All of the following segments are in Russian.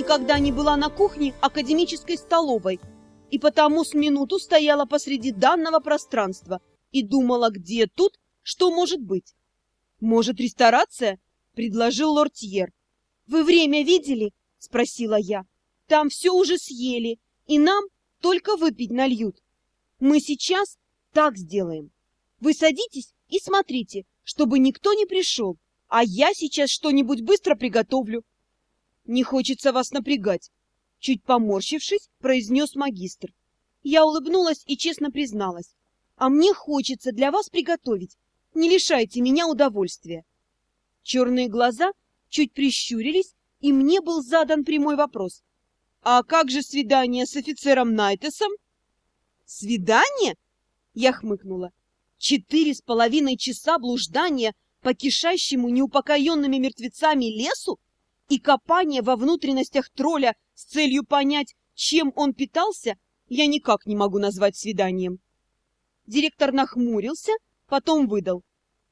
никогда не была на кухне академической столовой, и потому с минуту стояла посреди данного пространства и думала, где тут, что может быть. «Может, ресторация?» — предложил лортьер. «Вы время видели?» — спросила я. «Там все уже съели, и нам только выпить нальют. Мы сейчас так сделаем. Вы садитесь и смотрите, чтобы никто не пришел, а я сейчас что-нибудь быстро приготовлю». «Не хочется вас напрягать», — чуть поморщившись, произнес магистр. Я улыбнулась и честно призналась. «А мне хочется для вас приготовить. Не лишайте меня удовольствия». Черные глаза чуть прищурились, и мне был задан прямой вопрос. «А как же свидание с офицером Найтесом?» «Свидание?» — я хмыкнула. «Четыре с половиной часа блуждания по кишащему неупокоенными мертвецами лесу и копание во внутренностях тролля с целью понять, чем он питался, я никак не могу назвать свиданием». Директор нахмурился, потом выдал.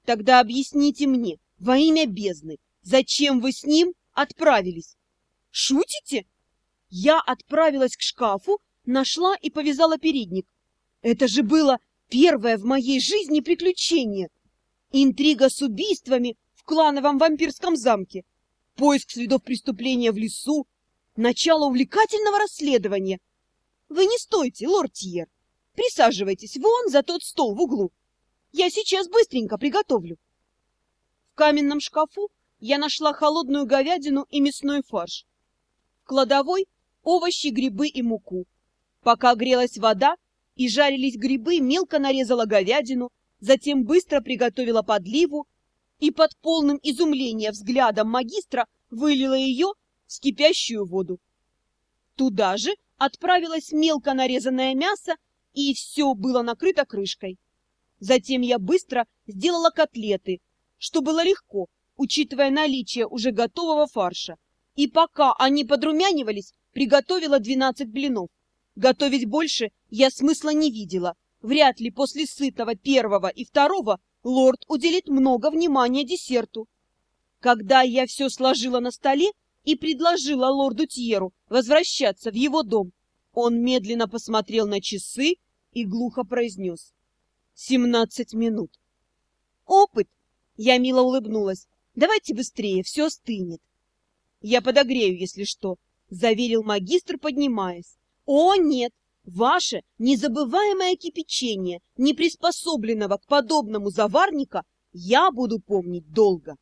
«Тогда объясните мне, во имя бездны, зачем вы с ним отправились?» «Шутите?» Я отправилась к шкафу, нашла и повязала передник. Это же было первое в моей жизни приключение. Интрига с убийствами в клановом вампирском замке, поиск следов преступления в лесу, начало увлекательного расследования. Вы не стойте, лорд Тьер. Присаживайтесь вон за тот стол в углу. Я сейчас быстренько приготовлю. В каменном шкафу я нашла холодную говядину и мясной фарш. В кладовой овощи, грибы и муку. Пока грелась вода и жарились грибы, мелко нарезала говядину, затем быстро приготовила подливу и под полным изумлением взглядом магистра вылила ее в кипящую воду. Туда же отправилось мелко нарезанное мясо, и все было накрыто крышкой. Затем я быстро сделала котлеты, что было легко, учитывая наличие уже готового фарша. И пока они подрумянивались, Приготовила двенадцать блинов. Готовить больше я смысла не видела. Вряд ли после сытого первого и второго лорд уделит много внимания десерту. Когда я все сложила на столе и предложила лорду Тьеру возвращаться в его дом, он медленно посмотрел на часы и глухо произнес. «Семнадцать минут». «Опыт!» — я мило улыбнулась. «Давайте быстрее, все остынет». «Я подогрею, если что», — заверил магистр, поднимаясь. «О, нет! Ваше незабываемое кипячение, не приспособленного к подобному заварника, я буду помнить долго».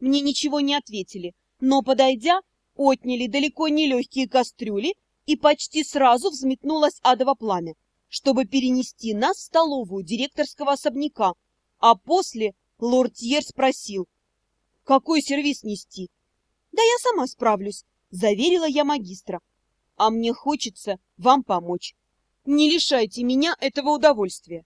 Мне ничего не ответили, но, подойдя, отняли далеко не легкие кастрюли, и почти сразу взметнулось адово пламя, чтобы перенести нас в столовую директорского особняка, а после лорд Тьер спросил, какой сервис нести. «Да я сама справлюсь», заверила я магистра. А мне хочется вам помочь. Не лишайте меня этого удовольствия.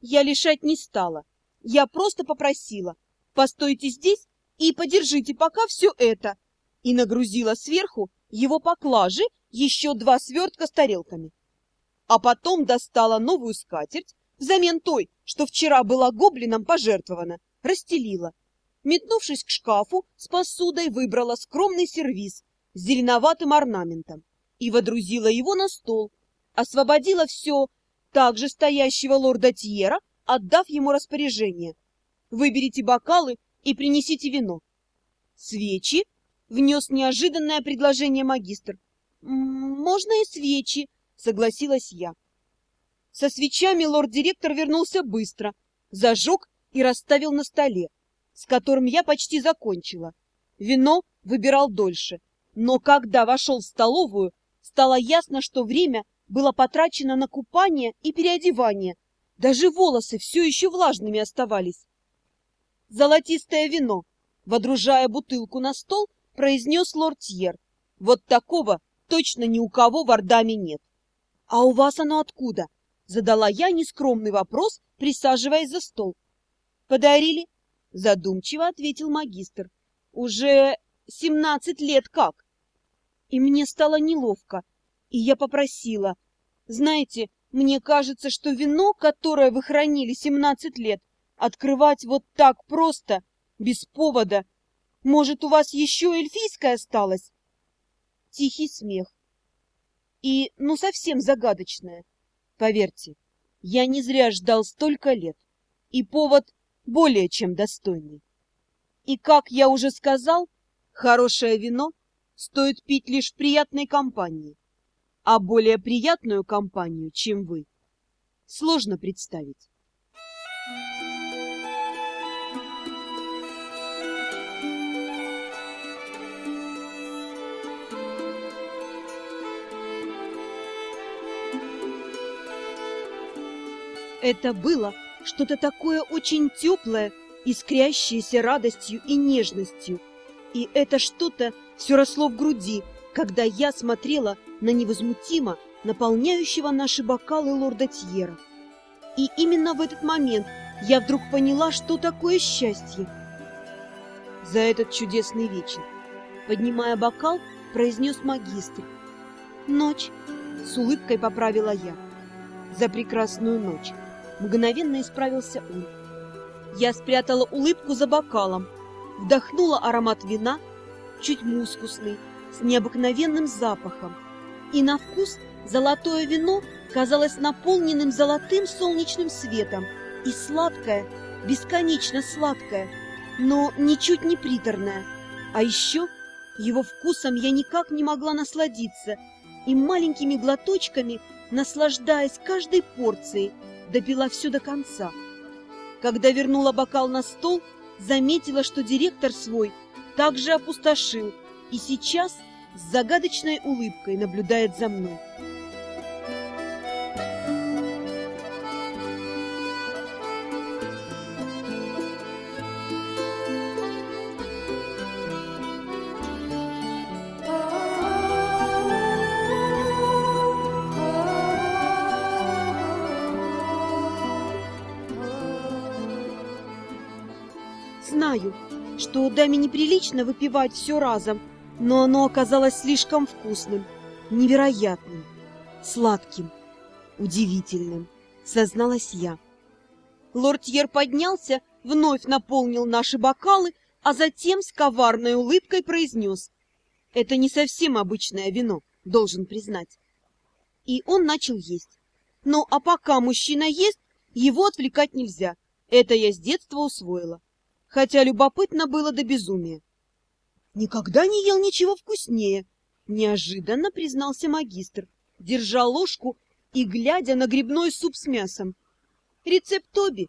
Я лишать не стала. Я просто попросила. Постойте здесь и подержите пока все это. И нагрузила сверху его поклажи еще два свертка с тарелками. А потом достала новую скатерть, взамен той, что вчера была гоблином пожертвована, расстелила. Метнувшись к шкафу, с посудой выбрала скромный сервиз с зеленоватым орнаментом и водрузила его на стол, освободила все также стоящего лорда Тьера, отдав ему распоряжение. «Выберите бокалы и принесите вино». «Свечи?» — внес неожиданное предложение магистр. «Можно и свечи», — согласилась я. Со свечами лорд-директор вернулся быстро, зажег и расставил на столе с которым я почти закончила. Вино выбирал дольше, но когда вошел в столовую, стало ясно, что время было потрачено на купание и переодевание. Даже волосы все еще влажными оставались. «Золотистое вино», — водружая бутылку на стол, произнес лорд Тьер. «Вот такого точно ни у кого в Ордаме нет». «А у вас оно откуда?» — задала я нескромный вопрос, присаживаясь за стол. «Подарили Задумчиво ответил магистр. Уже семнадцать лет как? И мне стало неловко, и я попросила. Знаете, мне кажется, что вино, которое вы хранили семнадцать лет, открывать вот так просто, без повода. Может, у вас еще эльфийское осталось? тихий смех. И, ну, совсем загадочное. Поверьте, я не зря ждал столько лет, и повод более чем достойный. И, как я уже сказал, хорошее вино стоит пить лишь в приятной компании, а более приятную компанию, чем вы, сложно представить. Это было что-то такое очень теплое, искрящееся радостью и нежностью. И это что-то все росло в груди, когда я смотрела на невозмутимо наполняющего наши бокалы лорда Тьера. И именно в этот момент я вдруг поняла, что такое счастье. За этот чудесный вечер, поднимая бокал, произнес магистр. «Ночь!» — с улыбкой поправила я. «За прекрасную ночь!» Мгновенно исправился он. Я спрятала улыбку за бокалом, вдохнула аромат вина, чуть мускусный, с необыкновенным запахом. И на вкус золотое вино казалось наполненным золотым солнечным светом и сладкое, бесконечно сладкое, но ничуть не приторное. А еще его вкусом я никак не могла насладиться, и маленькими глоточками, наслаждаясь каждой порцией, допила все до конца. Когда вернула бокал на стол, заметила, что директор свой также опустошил и сейчас с загадочной улыбкой наблюдает за мной. Даме неприлично выпивать все разом, но оно оказалось слишком вкусным, невероятным, сладким, удивительным, созналась я. Лортьер поднялся, вновь наполнил наши бокалы, а затем с коварной улыбкой произнес. Это не совсем обычное вино, должен признать. И он начал есть. Ну, а пока мужчина ест, его отвлекать нельзя. Это я с детства усвоила хотя любопытно было до безумия. «Никогда не ел ничего вкуснее», — неожиданно признался магистр, держа ложку и глядя на грибной суп с мясом. «Рецепт Тоби».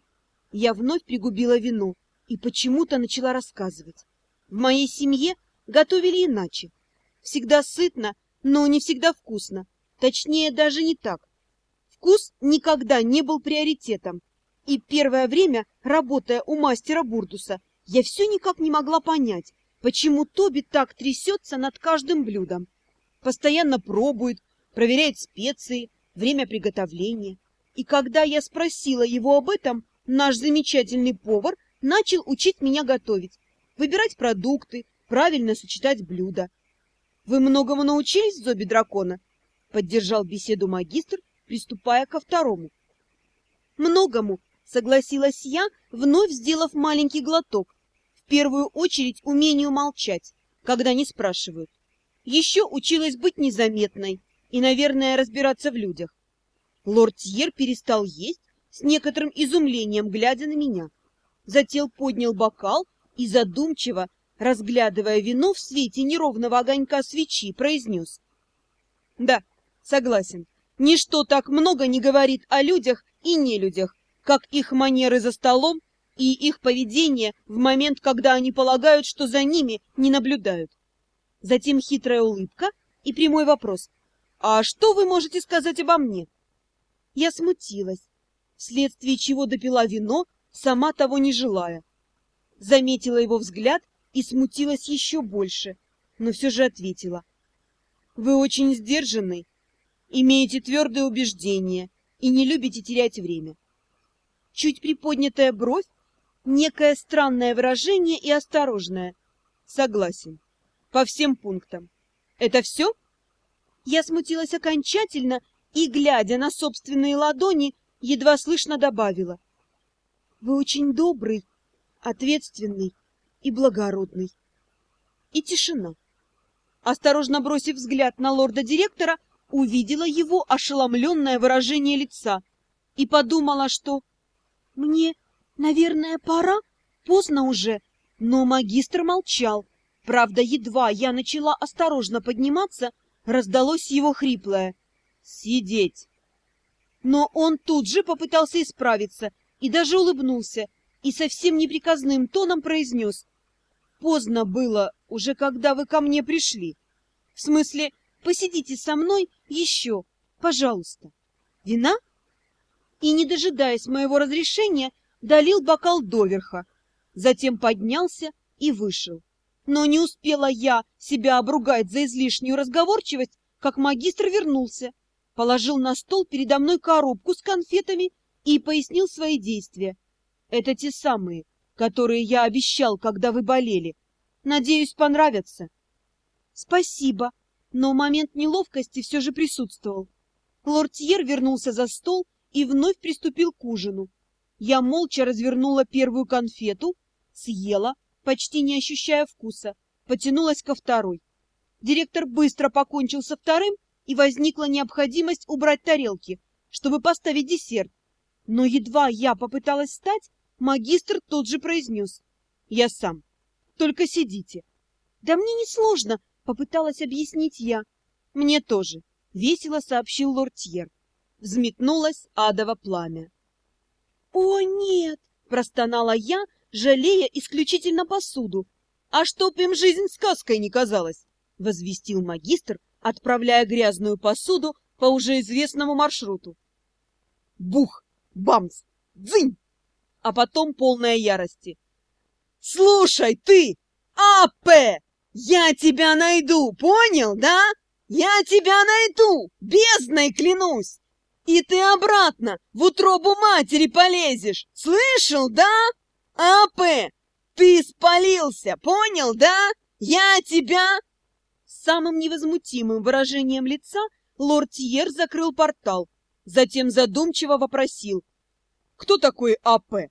Я вновь пригубила вино и почему-то начала рассказывать. В моей семье готовили иначе. Всегда сытно, но не всегда вкусно. Точнее, даже не так. Вкус никогда не был приоритетом. И первое время, работая у мастера Бурдуса, я все никак не могла понять, почему Тоби так трясется над каждым блюдом. Постоянно пробует, проверяет специи, время приготовления. И когда я спросила его об этом, наш замечательный повар начал учить меня готовить, выбирать продукты, правильно сочетать блюда. «Вы многому научились в зобе дракона?» — поддержал беседу магистр, приступая ко второму. «Многому, Согласилась я, вновь сделав маленький глоток. В первую очередь умению молчать, когда не спрашивают. Еще училась быть незаметной и, наверное, разбираться в людях. Лорд Тьер перестал есть, с некоторым изумлением глядя на меня. Затем поднял бокал и задумчиво, разглядывая вино в свете неровного огонька свечи, произнес. Да, согласен, ничто так много не говорит о людях и нелюдях, как их манеры за столом и их поведение в момент, когда они полагают, что за ними не наблюдают. Затем хитрая улыбка и прямой вопрос. «А что вы можете сказать обо мне?» Я смутилась, вследствие чего допила вино, сама того не желая. Заметила его взгляд и смутилась еще больше, но все же ответила. «Вы очень сдержанный, имеете твердые убеждения и не любите терять время чуть приподнятая бровь, некое странное выражение и осторожное. Согласен. По всем пунктам. Это все? Я смутилась окончательно и, глядя на собственные ладони, едва слышно добавила. Вы очень добрый, ответственный и благородный. И тишина. Осторожно бросив взгляд на лорда-директора, увидела его ошеломленное выражение лица и подумала, что «мне, наверное, пора, поздно уже». Но магистр молчал. Правда, едва я начала осторожно подниматься, раздалось его хриплое «Сидеть!». Но он тут же попытался исправиться и даже улыбнулся, и совсем неприказным тоном произнес «Поздно было, уже когда вы ко мне пришли. В смысле, посидите со мной еще, пожалуйста. Вина?» И, не дожидаясь моего разрешения, долил бокал доверха, затем поднялся и вышел. Но не успела я себя обругать за излишнюю разговорчивость, как магистр вернулся, положил на стол передо мной коробку с конфетами и пояснил свои действия. Это те самые, которые я обещал, когда вы болели. Надеюсь, понравятся. Спасибо, но момент неловкости все же присутствовал. Лортьер вернулся за стол и вновь приступил к ужину. Я молча развернула первую конфету, съела, почти не ощущая вкуса, потянулась ко второй. Директор быстро покончил со вторым, и возникла необходимость убрать тарелки, чтобы поставить десерт. Но едва я попыталась встать, магистр тут же произнес. «Я сам. Только сидите». «Да мне не сложно», — попыталась объяснить я. «Мне тоже», — весело сообщил лортьер. Взметнулось адово пламя. «О, нет!» — простонала я, жалея исключительно посуду. «А чтоб им жизнь сказкой не казалась!» — возвестил магистр, отправляя грязную посуду по уже известному маршруту. Бух! Бамс! Дзынь! А потом полная ярости. «Слушай, ты! АП! Я тебя найду, понял, да? Я тебя найду! Бездной клянусь! И ты обратно в утробу матери полезешь! Слышал, да?» АП, ты спалился, понял, да? Я тебя...» самым невозмутимым выражением лица лорд Тьер закрыл портал, затем задумчиво вопросил. «Кто такой АП?»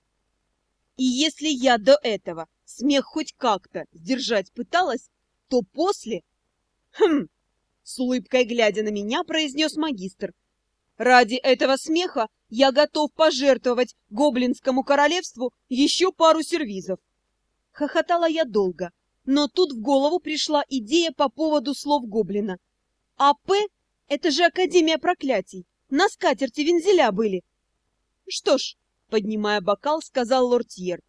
И если я до этого смех хоть как-то сдержать пыталась, то после... «Хм!» — с улыбкой глядя на меня, произнес магистр. «Ради этого смеха я готов пожертвовать гоблинскому королевству еще пару сервизов. Хохотала я долго, но тут в голову пришла идея по поводу слов гоблина. АП — это же Академия проклятий, на скатерти вензеля были. Что ж, поднимая бокал, сказал лортьер,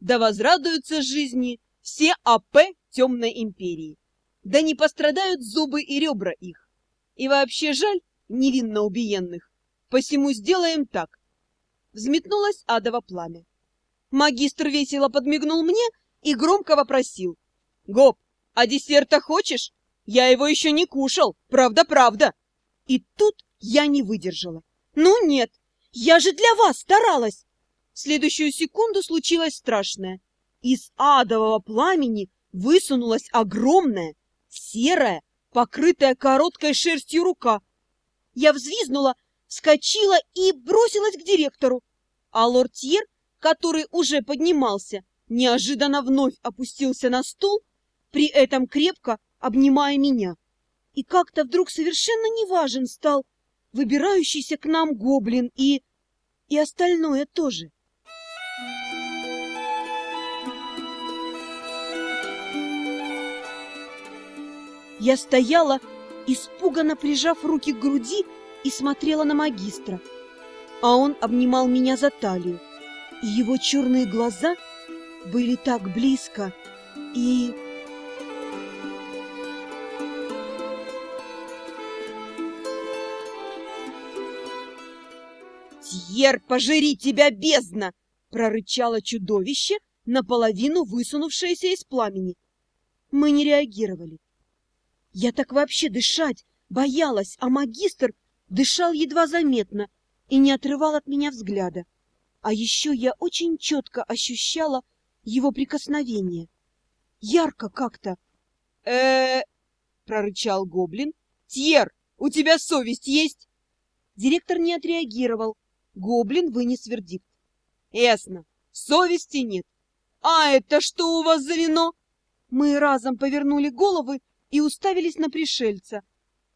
да возрадуются жизни все АП Темной Империи. Да не пострадают зубы и ребра их. И вообще жаль невинно убиенных. Посему сделаем так. Взметнулось адово пламя. Магистр весело подмигнул мне и громко вопросил. «Гоп, а десерта хочешь? Я его еще не кушал, правда-правда!» И тут я не выдержала. «Ну нет, я же для вас старалась!» В следующую секунду случилось страшное. Из адового пламени высунулась огромная, серая, покрытая короткой шерстью рука. Я взвизнула вскочила и бросилась к директору. А лортьер, который уже поднимался, неожиданно вновь опустился на стул, при этом крепко обнимая меня. И как-то вдруг совершенно неважен стал выбирающийся к нам гоблин и... и остальное тоже. Я стояла, испуганно прижав руки к груди, и смотрела на магистра, а он обнимал меня за талию, и его черные глаза были так близко и... «Тьер, пожери тебя, бездна!» — прорычало чудовище, наполовину высунувшееся из пламени. Мы не реагировали. Я так вообще дышать боялась, а магистр дышал едва заметно и не отрывал от меня взгляда. А еще я очень четко ощущала его прикосновение. Ярко как-то. э прорычал гоблин. «Тьер, у тебя совесть есть?» Директор не отреагировал. Гоблин вынес вердикт. «Ясно. Совести нет. А это что у вас за вино?» Мы разом повернули головы и уставились на пришельца,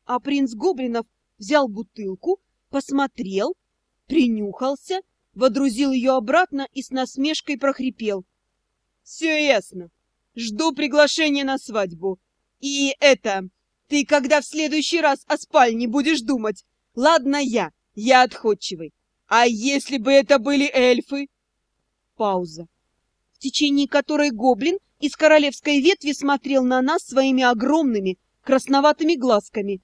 а принц Гоблинов взял бутылку, посмотрел, принюхался, водрузил ее обратно и с насмешкой прохрипел. «Все ясно. Жду приглашения на свадьбу. И это, ты когда в следующий раз о спальне будешь думать? Ладно я, я отходчивый. А если бы это были эльфы?» Пауза, в течение которой гоблин из королевской ветви смотрел на нас своими огромными красноватыми глазками.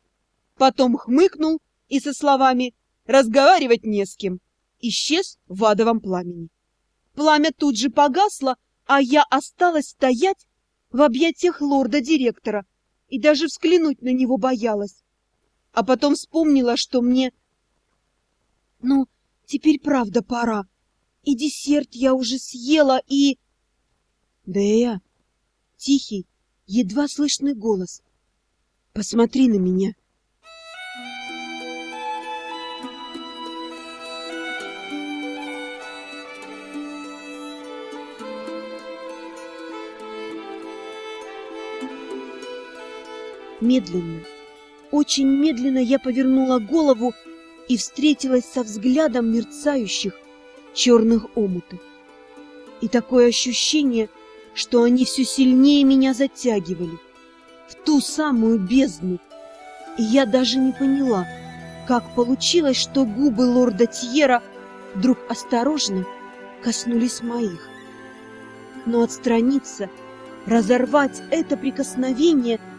Потом хмыкнул и со словами «разговаривать не с кем» исчез в адовом пламени. Пламя тут же погасло, а я осталась стоять в объятиях лорда-директора и даже взглянуть на него боялась. А потом вспомнила, что мне... Ну, теперь правда пора. И десерт я уже съела, и... Дея, тихий, едва слышный голос. Посмотри на меня. Медленно, очень медленно я повернула голову и встретилась со взглядом мерцающих черных омутов. И такое ощущение, что они все сильнее меня затягивали в ту самую бездну. И я даже не поняла, как получилось, что губы лорда Тьера вдруг осторожно коснулись моих. Но отстраниться, разорвать это прикосновение –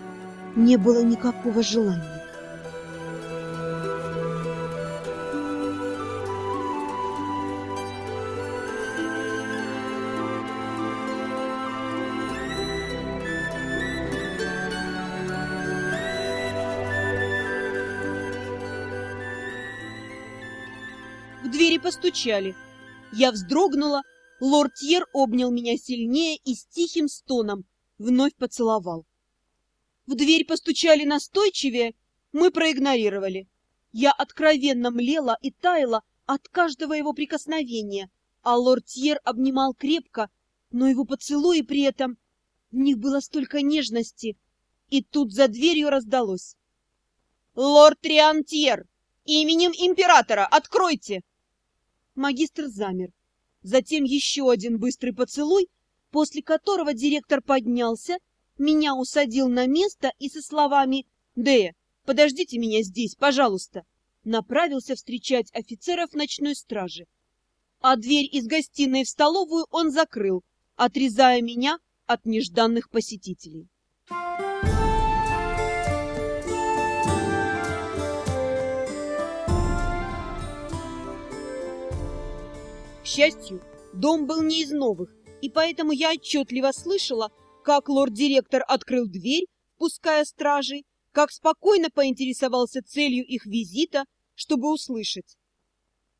не было никакого желания. Постучали. Я вздрогнула, лорд Тьер обнял меня сильнее и с тихим стоном вновь поцеловал. В дверь постучали настойчивее, мы проигнорировали. Я откровенно млела и таяла от каждого его прикосновения, а лорд Тьер обнимал крепко, но его поцелуи при этом... В них было столько нежности. И тут за дверью раздалось. «Лорд Триантьер! Именем императора! Откройте!» Магистр замер. Затем еще один быстрый поцелуй, после которого директор поднялся меня усадил на место и со словами «Дея, подождите меня здесь, пожалуйста», направился встречать офицеров ночной стражи. А дверь из гостиной в столовую он закрыл, отрезая меня от нежданных посетителей. Счастью, дом был не из новых, и поэтому я отчетливо слышала, как лорд-директор открыл дверь, пуская стражей, как спокойно поинтересовался целью их визита, чтобы услышать.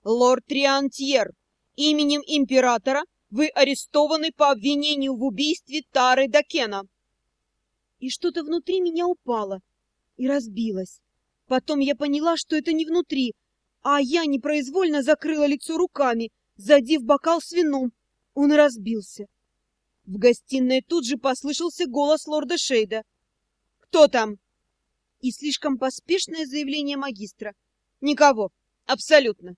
«Лорд Триантьер, именем императора вы арестованы по обвинению в убийстве Тары Дакена». И что-то внутри меня упало и разбилось. Потом я поняла, что это не внутри, а я непроизвольно закрыла лицо руками, задев бокал с вином. Он разбился. В гостиной тут же послышался голос лорда Шейда. «Кто там?» И слишком поспешное заявление магистра. «Никого. Абсолютно».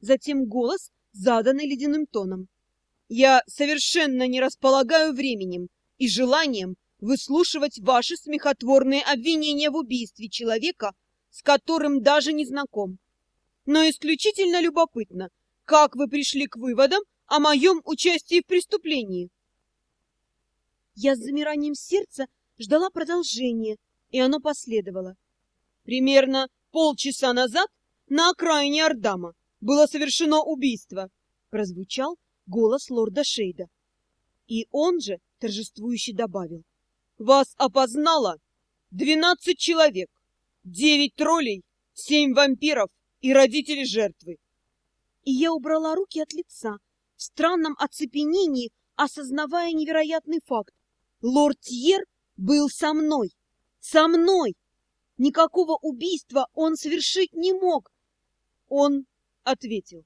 Затем голос, заданный ледяным тоном. «Я совершенно не располагаю временем и желанием выслушивать ваши смехотворные обвинения в убийстве человека, с которым даже не знаком. Но исключительно любопытно, как вы пришли к выводам о моем участии в преступлении?» Я с замиранием сердца ждала продолжения, и оно последовало. Примерно полчаса назад на окраине Ардама было совершено убийство, прозвучал голос лорда Шейда. И он же торжествующе добавил. Вас опознало двенадцать человек, девять троллей, семь вампиров и родители жертвы. И я убрала руки от лица, в странном оцепенении, осознавая невероятный факт. Лорд Тьер был со мной. Со мной! Никакого убийства он совершить не мог. Он ответил.